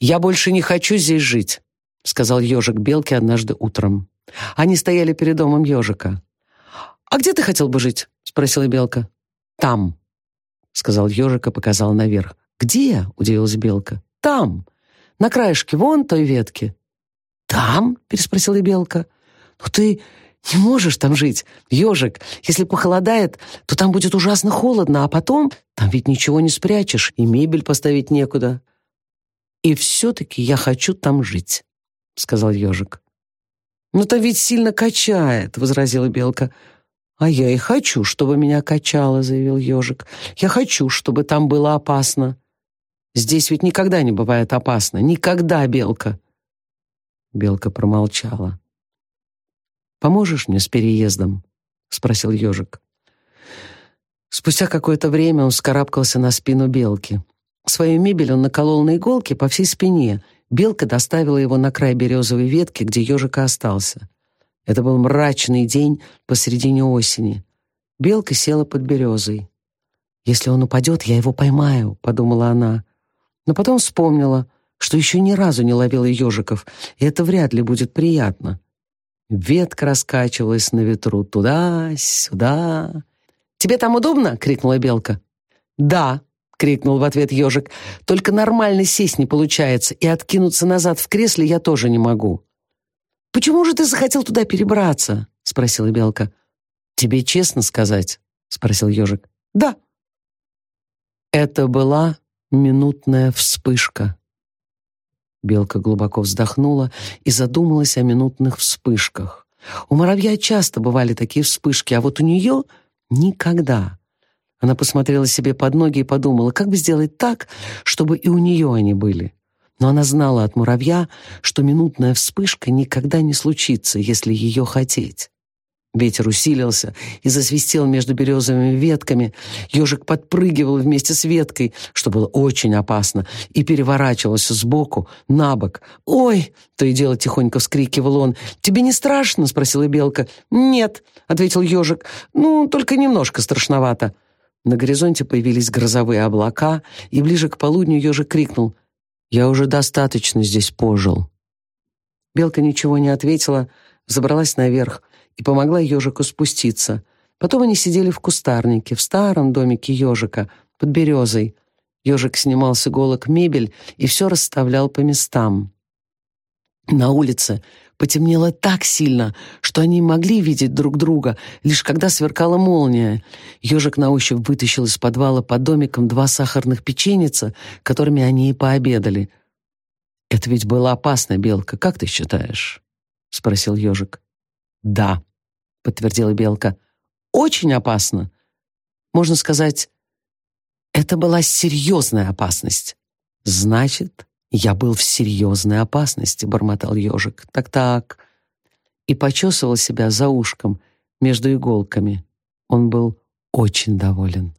«Я больше не хочу здесь жить», — сказал ежик Белке однажды утром. Они стояли перед домом ежика. «А где ты хотел бы жить?» — спросила Белка. «Там», — сказал ежик и показал наверх. «Где?» — удивилась Белка. «Там, на краешке вон той ветки». «Там?» — переспросила Белка. «Ну ты не можешь там жить, ежик. Если похолодает, то там будет ужасно холодно, а потом там ведь ничего не спрячешь, и мебель поставить некуда». «И все-таки я хочу там жить», — сказал ежик. «Но там ведь сильно качает», — возразила Белка. «А я и хочу, чтобы меня качало», — заявил ежик. «Я хочу, чтобы там было опасно». «Здесь ведь никогда не бывает опасно. Никогда, Белка». Белка промолчала. «Поможешь мне с переездом?» — спросил ежик. Спустя какое-то время он скарабкался на спину белки. Свою мебель он наколол на иголки по всей спине. Белка доставила его на край березовой ветки, где ежика остался. Это был мрачный день посредине осени. Белка села под березой. «Если он упадет, я его поймаю», — подумала она. Но потом вспомнила, что еще ни разу не ловила ежиков, и это вряд ли будет приятно. Ветка раскачивалась на ветру туда-сюда. «Тебе там удобно?» — крикнула белка. «Да», — крикнул в ответ ежик. «Только нормально сесть не получается, и откинуться назад в кресле я тоже не могу». «Почему же ты захотел туда перебраться?» — спросила Белка. «Тебе честно сказать?» — спросил ежик. «Да». Это была минутная вспышка. Белка глубоко вздохнула и задумалась о минутных вспышках. У муравья часто бывали такие вспышки, а вот у нее никогда. Она посмотрела себе под ноги и подумала, как бы сделать так, чтобы и у нее они были. Но она знала от муравья, что минутная вспышка никогда не случится, если ее хотеть. Ветер усилился и засвистел между березовыми ветками. Ежик подпрыгивал вместе с веткой, что было очень опасно, и переворачивался сбоку на бок. «Ой!» — то и дело тихонько вскрикивал он. «Тебе не страшно?» — спросила Белка. «Нет», — ответил ежик. «Ну, только немножко страшновато». На горизонте появились грозовые облака, и ближе к полудню ежик крикнул — я уже достаточно здесь пожил». Белка ничего не ответила, забралась наверх и помогла ежику спуститься. Потом они сидели в кустарнике, в старом домике ежика, под березой. Ежик снимал с иголок мебель и все расставлял по местам. На улице потемнело так сильно, что они могли видеть друг друга, лишь когда сверкала молния. Ежик на ощупь вытащил из подвала под домиком два сахарных печеница, которыми они и пообедали. «Это ведь было опасно, Белка, как ты считаешь?» — спросил ежик. «Да», — подтвердила Белка. «Очень опасно. Можно сказать, это была серьезная опасность. Значит, «Я был в серьезной опасности», — бормотал ежик. «Так-так». И почесывал себя за ушком между иголками. Он был очень доволен.